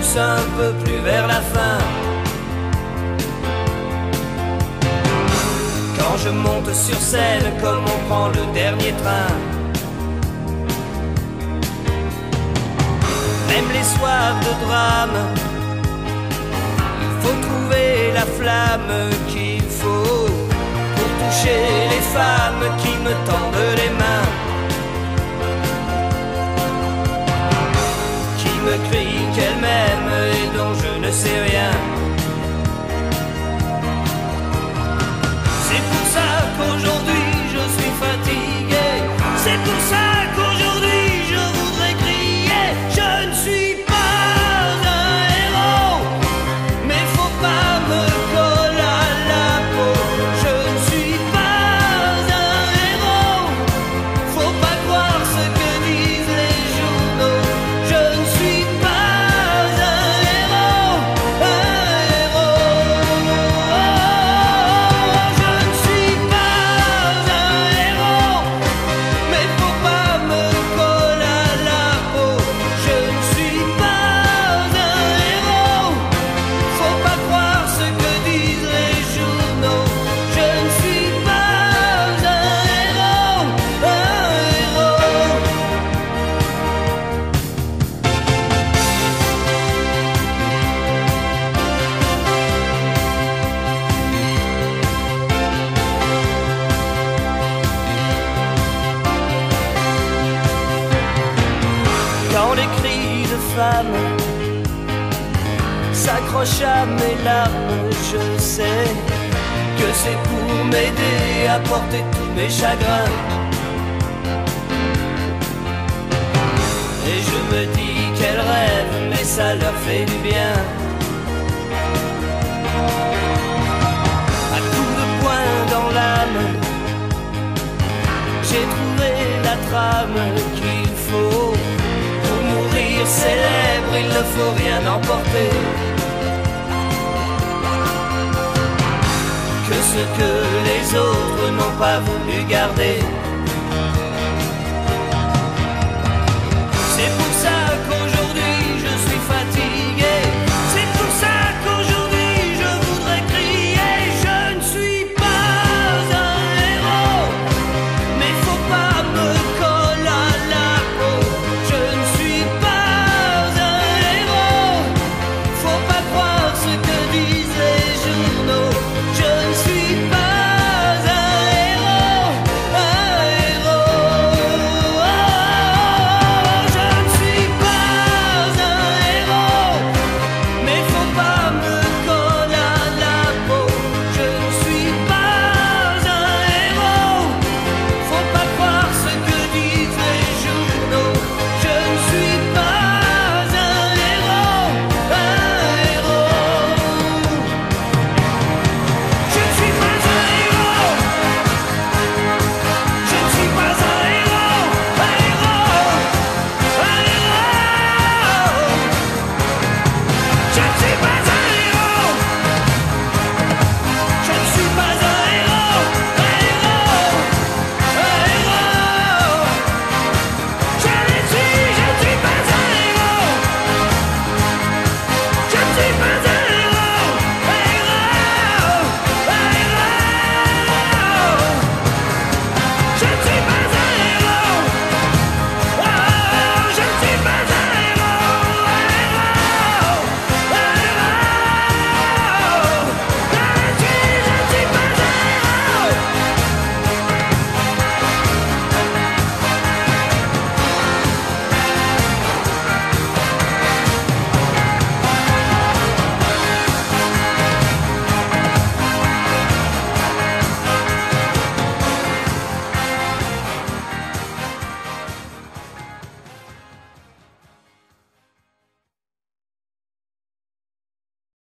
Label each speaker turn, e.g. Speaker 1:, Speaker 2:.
Speaker 1: un peu plus vers la fin. Quand je monte sur scène comme on prend le dernier train. Même les soirs de drame, il faut trouver la flamme qu'il faut pour toucher les femmes qui me tendent les mains. Qui me crient qu'elles m'aiment et dont je ne sais rien. C'est pour ça qu'aujourd'hui je suis fatigué. C'est pour ça s'accrochent à mes larmes, je sais que c'est pour m'aider à porter tous mes chagrins. Et je me dis qu'elles rêvent, mais ça leur fait du bien. À coups de poing dans l'âme, j'ai trouvé la trame mourir célèbre, il ne faut rien emporter. Que ce que les autres n'ont pas voulu garder.